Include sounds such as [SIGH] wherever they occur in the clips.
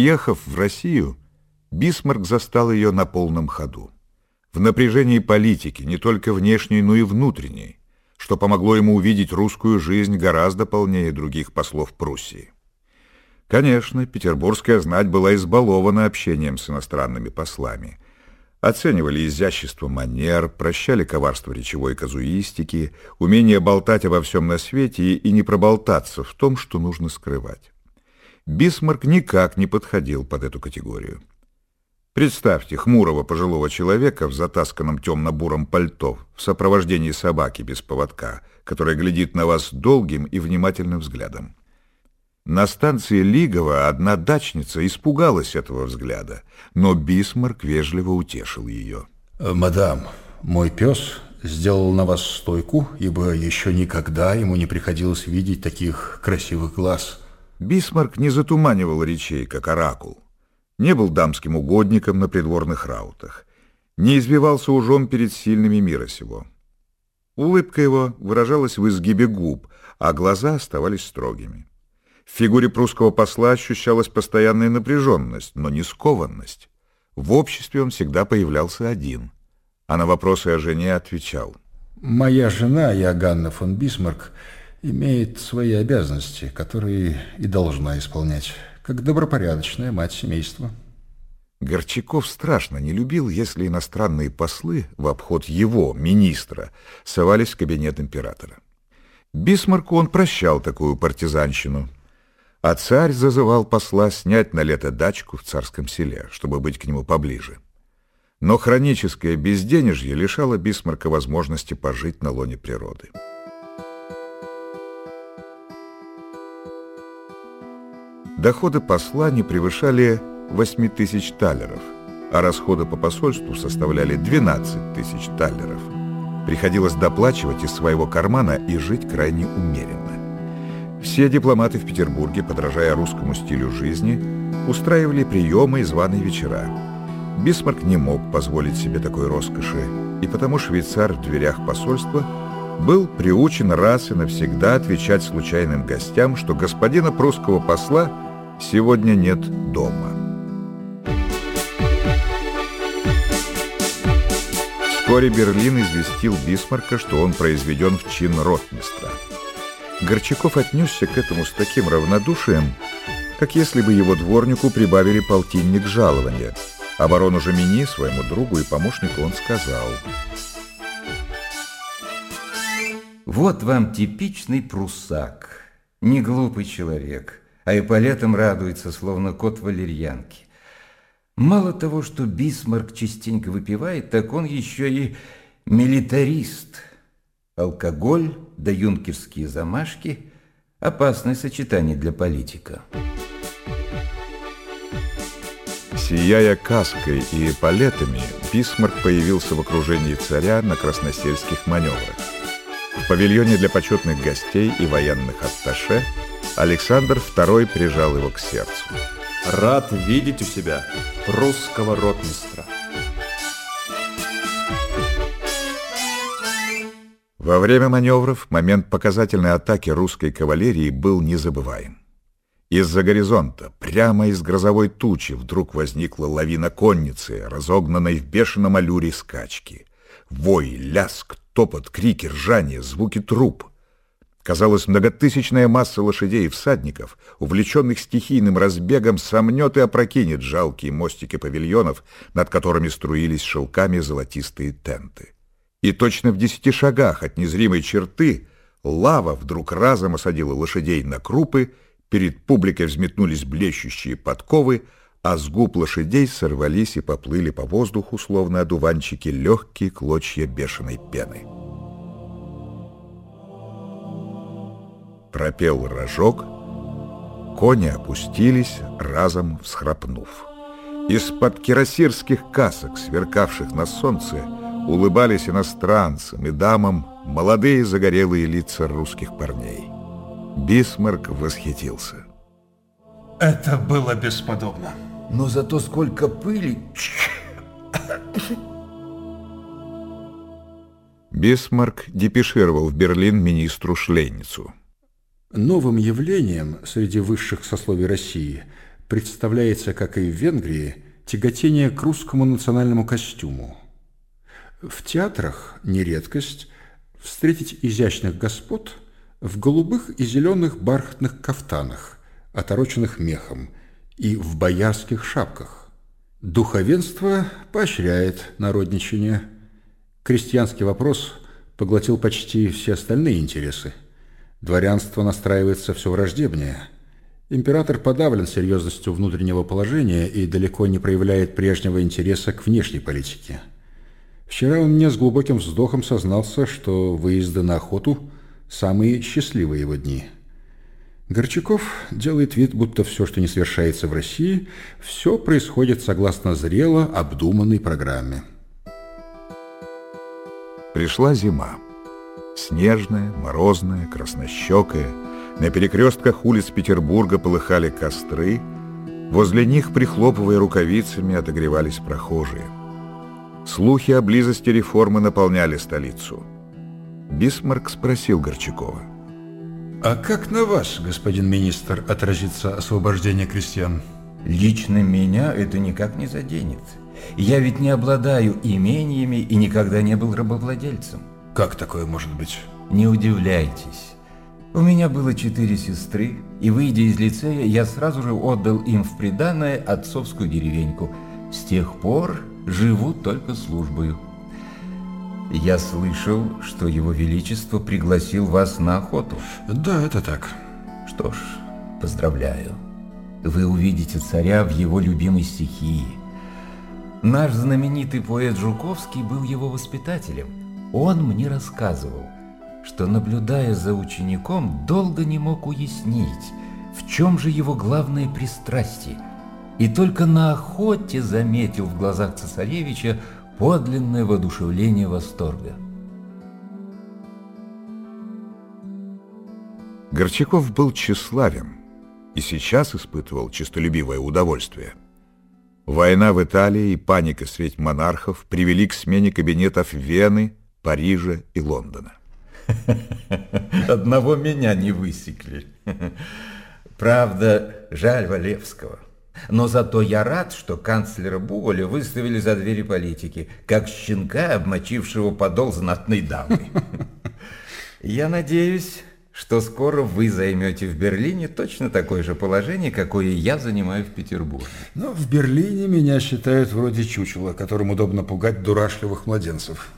Приехав в Россию, Бисмарк застал ее на полном ходу. В напряжении политики, не только внешней, но и внутренней, что помогло ему увидеть русскую жизнь гораздо полнее других послов Пруссии. Конечно, петербургская знать была избалована общением с иностранными послами. Оценивали изящество манер, прощали коварство речевой казуистики, умение болтать обо всем на свете и не проболтаться в том, что нужно скрывать. Бисмарк никак не подходил под эту категорию. Представьте хмурого пожилого человека в затасканном тёмно-буром пальто в сопровождении собаки без поводка, которая глядит на вас долгим и внимательным взглядом. На станции Лигова одна дачница испугалась этого взгляда, но Бисмарк вежливо утешил ее. Э, «Мадам, мой пес сделал на вас стойку, ибо еще никогда ему не приходилось видеть таких красивых глаз». Бисмарк не затуманивал речей, как оракул, не был дамским угодником на придворных раутах, не извивался ужом перед сильными мира сего. Улыбка его выражалась в изгибе губ, а глаза оставались строгими. В фигуре прусского посла ощущалась постоянная напряженность, но не скованность. В обществе он всегда появлялся один, а на вопросы о жене отвечал. «Моя жена, Яганна фон Бисмарк, имеет свои обязанности, которые и должна исполнять, как добропорядочная мать семейства». Горчаков страшно не любил, если иностранные послы в обход его, министра, совались в кабинет императора. Бисмарку он прощал такую партизанщину – а царь зазывал посла снять на лето дачку в царском селе, чтобы быть к нему поближе. Но хроническое безденежье лишало Бисмарка возможности пожить на лоне природы. Доходы посла не превышали 8 тысяч талеров, а расходы по посольству составляли 12 тысяч талеров. Приходилось доплачивать из своего кармана и жить крайне умеренно. Все дипломаты в Петербурге, подражая русскому стилю жизни, устраивали приемы и званые вечера. Бисмарк не мог позволить себе такой роскоши, и потому швейцар в дверях посольства был приучен раз и навсегда отвечать случайным гостям, что господина прусского посла сегодня нет дома. Вскоре Берлин известил Бисмарка, что он произведен в чин ротмистра. Горчаков отнесся к этому с таким равнодушием, как если бы его дворнику прибавили полтинник жалования. А барону Жемини, своему другу и помощнику, он сказал... Вот вам типичный прусак, не глупый человек, а эполетам радуется, словно кот валерьянки. Мало того, что Бисмарк частенько выпивает, так он еще и милитарист – Алкоголь да юнкерские замашки – опасное сочетание для политика. Сияя каской и эполетами, Бисмарк появился в окружении царя на красносельских маневрах. В павильоне для почетных гостей и военных атташе Александр II прижал его к сердцу. «Рад видеть у себя русского ротмистра». Во время маневров момент показательной атаки русской кавалерии был незабываем. Из-за горизонта, прямо из грозовой тучи, вдруг возникла лавина конницы, разогнанной в бешеном аллюре скачки. Вой, ляск, топот, крики, ржание, звуки труп. Казалось, многотысячная масса лошадей и всадников, увлеченных стихийным разбегом, сомнет и опрокинет жалкие мостики павильонов, над которыми струились шелками золотистые тенты. И точно в десяти шагах от незримой черты лава вдруг разом осадила лошадей на крупы, перед публикой взметнулись блещущие подковы, а с губ лошадей сорвались и поплыли по воздуху, словно одуванчики, легкие клочья бешеной пены. Пропел рожок, кони опустились, разом всхрапнув. Из-под кирасирских касок, сверкавших на солнце, улыбались иностранцам и дамам молодые загорелые лица русских парней. Бисмарк восхитился. Это было бесподобно. Но зато сколько пыли... Бисмарк депешировал в Берлин министру Шлейницу. Новым явлением среди высших сословий России представляется, как и в Венгрии, тяготение к русскому национальному костюму. В театрах не редкость встретить изящных господ в голубых и зеленых бархатных кафтанах, отороченных мехом, и в боярских шапках. Духовенство поощряет народничание. Крестьянский вопрос поглотил почти все остальные интересы. Дворянство настраивается все враждебнее. Император подавлен серьезностью внутреннего положения и далеко не проявляет прежнего интереса к внешней политике. Вчера он мне с глубоким вздохом сознался, что выезды на охоту – самые счастливые его дни. Горчаков делает вид, будто все, что не совершается в России, все происходит согласно зрело обдуманной программе. Пришла зима. Снежная, морозная, краснощекая. На перекрестках улиц Петербурга полыхали костры. Возле них, прихлопывая рукавицами, отогревались прохожие. Слухи о близости реформы наполняли столицу. Бисмарк спросил Горчакова. А как на вас, господин министр, отразится освобождение крестьян? Лично меня это никак не заденет. Я ведь не обладаю имениями и никогда не был рабовладельцем. Как такое может быть? Не удивляйтесь. У меня было четыре сестры, и, выйдя из лицея, я сразу же отдал им в приданное отцовскую деревеньку. С тех пор живу только службою. Я слышал, что его величество пригласил вас на охоту. Да, это так. Что ж, поздравляю. Вы увидите царя в его любимой стихии. Наш знаменитый поэт Жуковский был его воспитателем. Он мне рассказывал, что, наблюдая за учеником, долго не мог уяснить, в чем же его главное пристрастие, и только на охоте заметил в глазах цесаревича подлинное воодушевление восторга. Горчаков был тщеславен и сейчас испытывал честолюбивое удовольствие. Война в Италии и паника средь монархов привели к смене кабинетов Вены, Парижа и Лондона. [LAUGHS] Одного меня не высекли. Правда, жаль Валевского. Но зато я рад, что канцлера Буголя выставили за двери политики, как щенка, обмочившего подол знатной дамы. [LAUGHS] Я надеюсь, что скоро вы займете в Берлине точно такое же положение, какое я занимаю в Петербурге. Но в Берлине меня считают вроде чучела, которым удобно пугать дурашливых младенцев.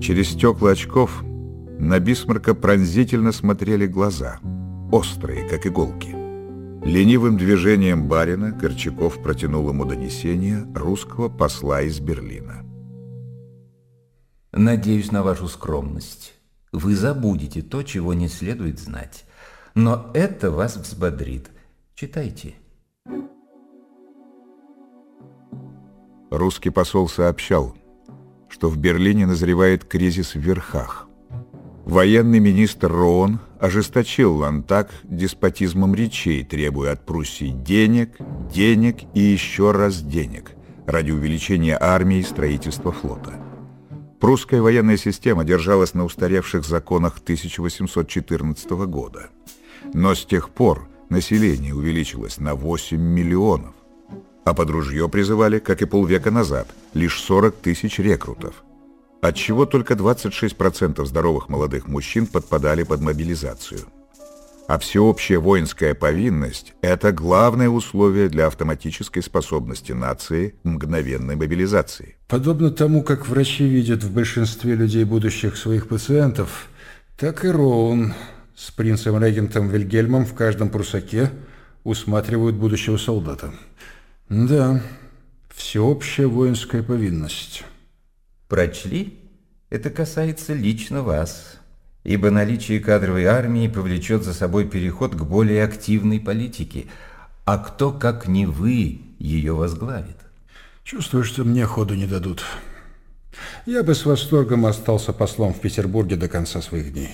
Через стекла очков на Бисмарка пронзительно смотрели глаза, острые, как иголки. Ленивым движением барина Горчаков протянул ему донесение русского посла из Берлина. Надеюсь на вашу скромность. Вы забудете то, чего не следует знать. Но это вас взбодрит. Читайте. Русский посол сообщал, что в Берлине назревает кризис в верхах. Военный министр Роон ожесточил Лантак деспотизмом речей, требуя от Пруссии денег, денег и еще раз денег ради увеличения армии и строительства флота. Прусская военная система держалась на устаревших законах 1814 года. Но с тех пор население увеличилось на 8 миллионов, а под ружье призывали, как и полвека назад, лишь 40 тысяч рекрутов, отчего только 26% здоровых молодых мужчин подпадали под мобилизацию а всеобщая воинская повинность – это главное условие для автоматической способности нации к мгновенной мобилизации. Подобно тому, как врачи видят в большинстве людей будущих своих пациентов, так и Роун с принцем-регентом Вильгельмом в каждом прусаке усматривают будущего солдата. Да, всеобщая воинская повинность. Прочли? Это касается лично вас ибо наличие кадровой армии повлечет за собой переход к более активной политике, а кто, как не вы, ее возглавит? Чувствую, что мне ходу не дадут. Я бы с восторгом остался послом в Петербурге до конца своих дней.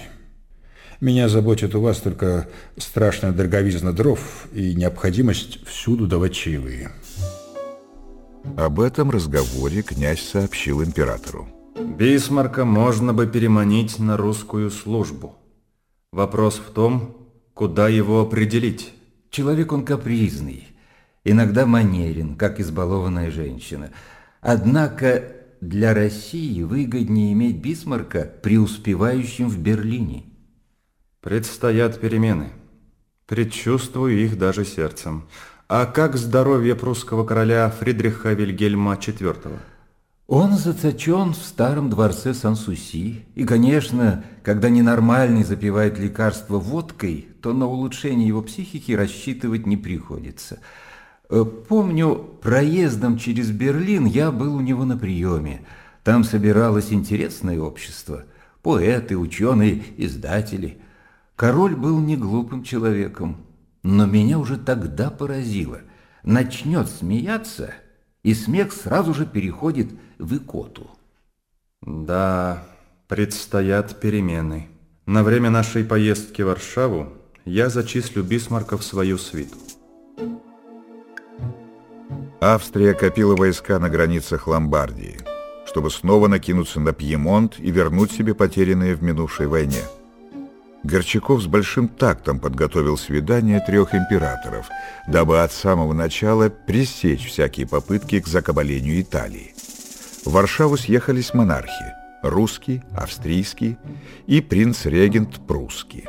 Меня заботит у вас только страшная дороговизна дров и необходимость всюду давать чаевые. Об этом разговоре князь сообщил императору. Бисмарка можно бы переманить на русскую службу. Вопрос в том, куда его определить. Человек он капризный, иногда манерен, как избалованная женщина. Однако для России выгоднее иметь Бисмарка преуспевающим в Берлине. Предстоят перемены. Предчувствую их даже сердцем. А как здоровье прусского короля Фридриха Вильгельма IV? Он заточен в старом дворце Сан-Суси, и, конечно, когда ненормальный запивает лекарство водкой, то на улучшение его психики рассчитывать не приходится. Э, помню, проездом через Берлин я был у него на приеме. Там собиралось интересное общество. Поэты, ученые, издатели. Король был не глупым человеком, но меня уже тогда поразило. Начнет смеяться, и смех сразу же переходит в икоту. Да, предстоят перемены. На время нашей поездки в Варшаву я зачислю Бисмарка в свою свиту. Австрия копила войска на границах Ломбардии, чтобы снова накинуться на Пьемонт и вернуть себе потерянные в минувшей войне. Горчаков с большим тактом подготовил свидание трех императоров, дабы от самого начала пресечь всякие попытки к закабалению Италии. В Варшаву съехались монархи – русский, австрийский и принц-регент прусский.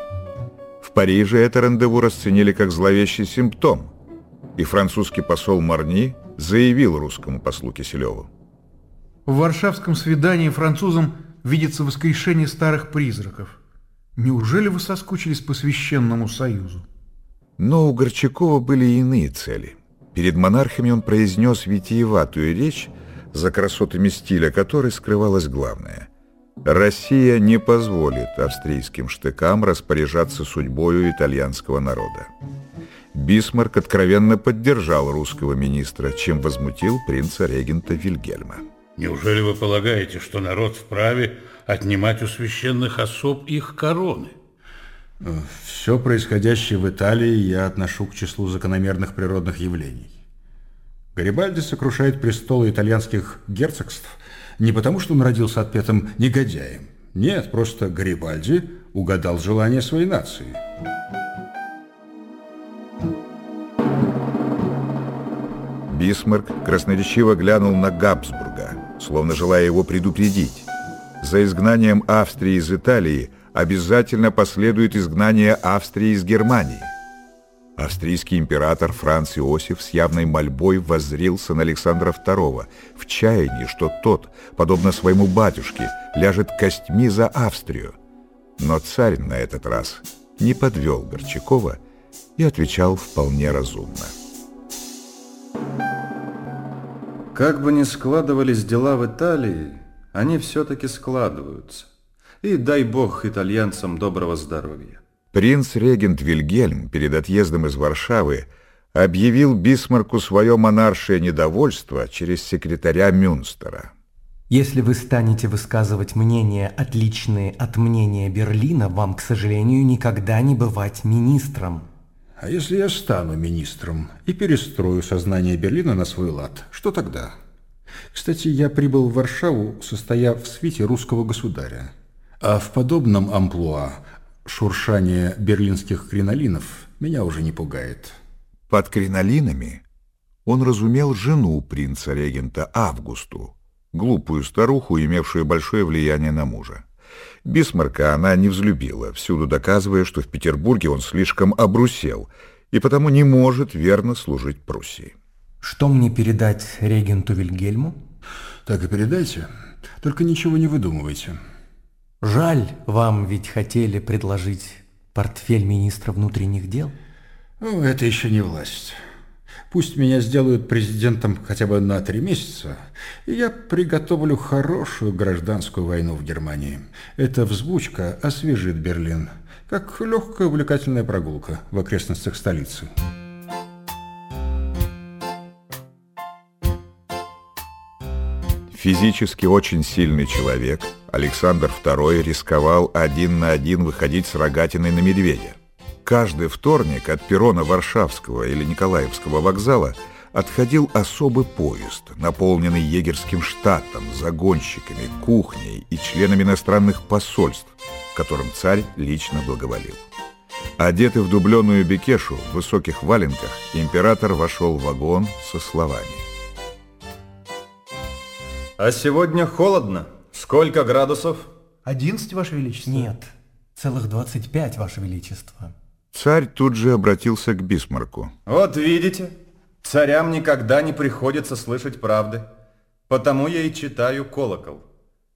В Париже это рандеву расценили как зловещий симптом, и французский посол Марни заявил русскому послу Киселеву. В варшавском свидании французам видится воскрешение старых призраков. Неужели вы соскучились по священному союзу? Но у Горчакова были иные цели. Перед монархами он произнес витиеватую речь, за красотами стиля которой скрывалось главное. Россия не позволит австрийским штыкам распоряжаться судьбою итальянского народа. Бисмарк откровенно поддержал русского министра, чем возмутил принца-регента Вильгельма. Неужели вы полагаете, что народ вправе отнимать у священных особ их короны. Все происходящее в Италии я отношу к числу закономерных природных явлений. Гарибальди сокрушает престолы итальянских герцогств не потому, что он родился отпетым негодяем. Нет, просто Гарибальди угадал желание своей нации. Бисмарк красноречиво глянул на Габсбурга, словно желая его предупредить. За изгнанием Австрии из Италии обязательно последует изгнание Австрии из Германии. Австрийский император Франц Иосиф с явной мольбой воззрился на Александра II в чаянии, что тот, подобно своему батюшке, ляжет костьми за Австрию. Но царь на этот раз не подвел Горчакова и отвечал вполне разумно. Как бы ни складывались дела в Италии, они все-таки складываются. И дай бог итальянцам доброго здоровья. Принц-регент Вильгельм перед отъездом из Варшавы объявил Бисмарку свое монаршее недовольство через секретаря Мюнстера. Если вы станете высказывать мнения, отличные от мнения Берлина, вам, к сожалению, никогда не бывать министром. А если я стану министром и перестрою сознание Берлина на свой лад, что тогда? Кстати, я прибыл в Варшаву, состояв в свите русского государя. А в подобном амплуа шуршание берлинских кринолинов меня уже не пугает. Под кринолинами он разумел жену принца-регента Августу, глупую старуху, имевшую большое влияние на мужа. Бисмарка она не взлюбила, всюду доказывая, что в Петербурге он слишком обрусел и потому не может верно служить Пруссии. Что мне передать регенту Вильгельму? Так и передайте. Только ничего не выдумывайте. Жаль, вам ведь хотели предложить портфель министра внутренних дел? Ну, это еще не власть. Пусть меня сделают президентом хотя бы на три месяца, и я приготовлю хорошую гражданскую войну в Германии. Эта взбучка освежит Берлин, как легкая увлекательная прогулка в окрестностях столицы. Физически очень сильный человек, Александр II рисковал один на один выходить с рогатиной на медведя. Каждый вторник от перрона Варшавского или Николаевского вокзала отходил особый поезд, наполненный егерским штатом, загонщиками, кухней и членами иностранных посольств, которым царь лично благоволил. Одетый в дубленую бекешу в высоких валенках, император вошел в вагон со словами. А сегодня холодно. Сколько градусов? 11, Ваше Величество. Нет, целых 25, Ваше Величество. Царь тут же обратился к Бисмарку. Вот видите, царям никогда не приходится слышать правды. Потому я и читаю колокол.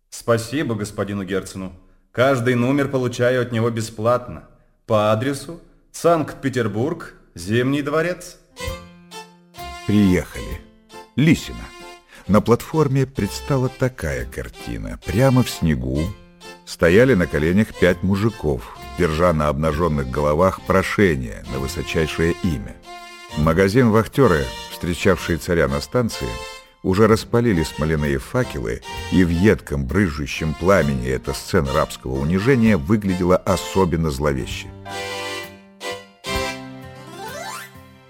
Спасибо господину Герцену. Каждый номер получаю от него бесплатно. По адресу Санкт-Петербург, Зимний дворец. Приехали. Лисина. На платформе предстала такая картина. Прямо в снегу стояли на коленях пять мужиков, держа на обнаженных головах прошение на высочайшее имя. Магазин вахтеры, встречавшие царя на станции, уже распалили смоляные факелы, и в едком брызжущем пламени эта сцена рабского унижения выглядела особенно зловеще.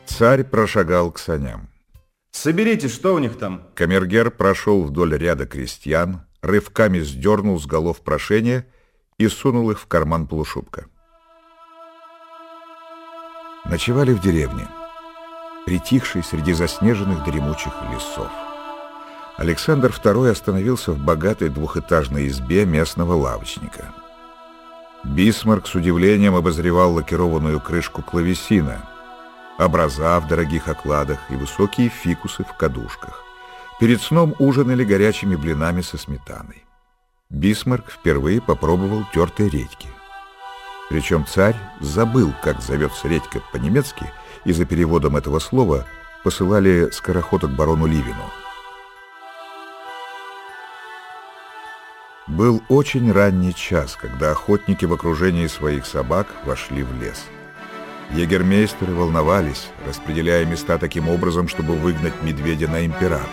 Царь прошагал к саням. Соберите, что у них там? Камергер прошел вдоль ряда крестьян, рывками сдернул с голов прошения и сунул их в карман полушубка. Ночевали в деревне, притихшей среди заснеженных дремучих лесов. Александр II остановился в богатой двухэтажной избе местного лавочника. Бисмарк с удивлением обозревал лакированную крышку клавесина, образа в дорогих окладах и высокие фикусы в кадушках. Перед сном ужинали горячими блинами со сметаной. Бисмарк впервые попробовал тертой редьки. Причем царь забыл, как зовется редька по-немецки, и за переводом этого слова посылали скороход к барону Ливину. Был очень ранний час, когда охотники в окружении своих собак вошли в лес. Егермейстеры волновались, распределяя места таким образом, чтобы выгнать медведя на императора.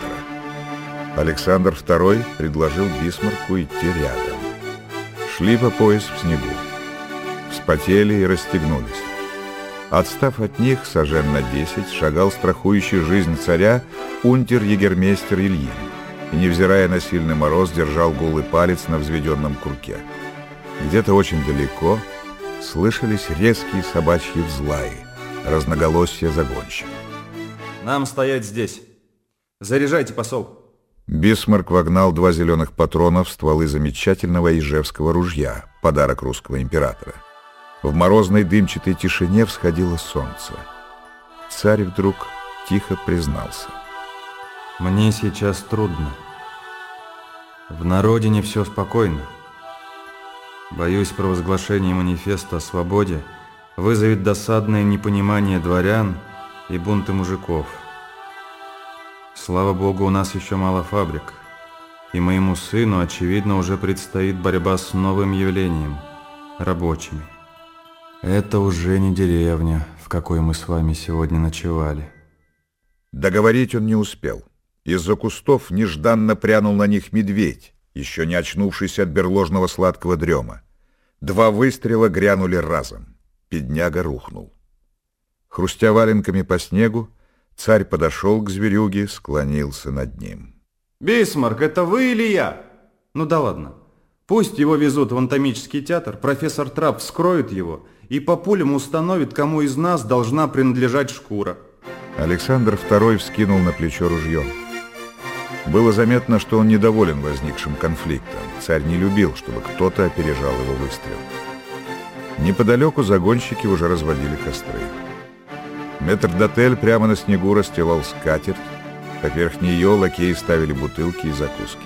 Александр II предложил Бисмарку идти рядом. Шли по пояс в снегу. Вспотели и расстегнулись. Отстав от них, сажен на десять, шагал страхующий жизнь царя унтер-егермейстер Ильин и, невзирая на сильный мороз, держал голый палец на взведенном курке. Где-то очень далеко слышались резкие собачьи взлаи, разноголосие загонщиков. Нам стоять здесь. Заряжайте, посол. Бисмарк вогнал два зеленых патрона в стволы замечательного ижевского ружья, подарок русского императора. В морозной дымчатой тишине всходило солнце. Царь вдруг тихо признался. Мне сейчас трудно. В народе не все спокойно. Боюсь, провозглашение манифеста о свободе вызовет досадное непонимание дворян и бунты мужиков. Слава богу, у нас еще мало фабрик, и моему сыну, очевидно, уже предстоит борьба с новым явлением – рабочими. Это уже не деревня, в какой мы с вами сегодня ночевали. Договорить он не успел. Из-за кустов нежданно прянул на них медведь, еще не очнувшийся от берложного сладкого дрема. Два выстрела грянули разом. Бедняга рухнул. Хрустя валенками по снегу, царь подошел к зверюге, склонился над ним. Бисмарк, это вы или я? Ну да ладно. Пусть его везут в анатомический театр, профессор Трап вскроет его и по пулям установит, кому из нас должна принадлежать шкура. Александр II вскинул на плечо ружье. Было заметно, что он недоволен возникшим конфликтом. Царь не любил, чтобы кто-то опережал его выстрел. Неподалеку загонщики уже разводили костры. Метрдотель прямо на снегу расстилал скатерть, поверх нее лакеи ставили бутылки и закуски.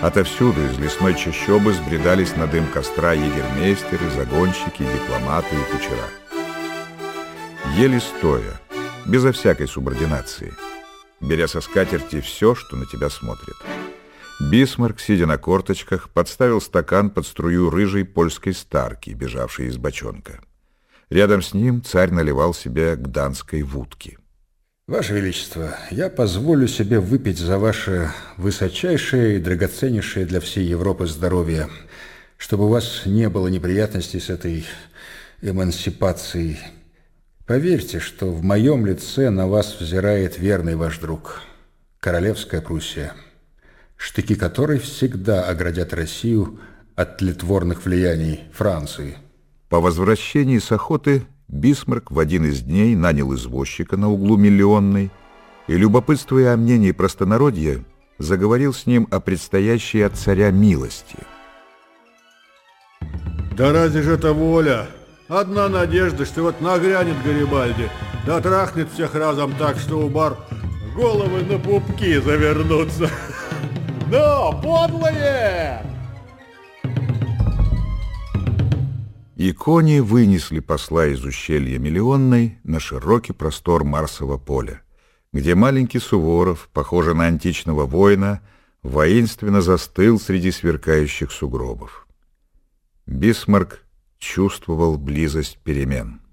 Отовсюду из лесной чащобы сбредались на дым костра егермейстеры, загонщики, дипломаты и кучера. Ели стоя, безо всякой субординации – беря со скатерти все, что на тебя смотрит. Бисмарк, сидя на корточках, подставил стакан под струю рыжей польской старки, бежавшей из бочонка. Рядом с ним царь наливал себе гданской вудки. Ваше Величество, я позволю себе выпить за ваше высочайшее и драгоценнейшее для всей Европы здоровье, чтобы у вас не было неприятностей с этой эмансипацией Поверьте, что в моем лице на вас взирает верный ваш друг, королевская Пруссия, штыки которой всегда оградят Россию от тлетворных влияний Франции. По возвращении с охоты Бисмарк в один из дней нанял извозчика на углу Миллионной и, любопытствуя о мнении простонародья, заговорил с ним о предстоящей от царя милости. Да разве же это воля? Одна надежда, что вот нагрянет Гарибальди, да трахнет всех разом так, что у бар головы на пупки завернутся. [LAUGHS] Да, подлые! И кони вынесли посла из ущелья Миллионной на широкий простор Марсового поля, где маленький Суворов, похожий на античного воина, воинственно застыл среди сверкающих сугробов. Бисмарк чувствовал близость перемен.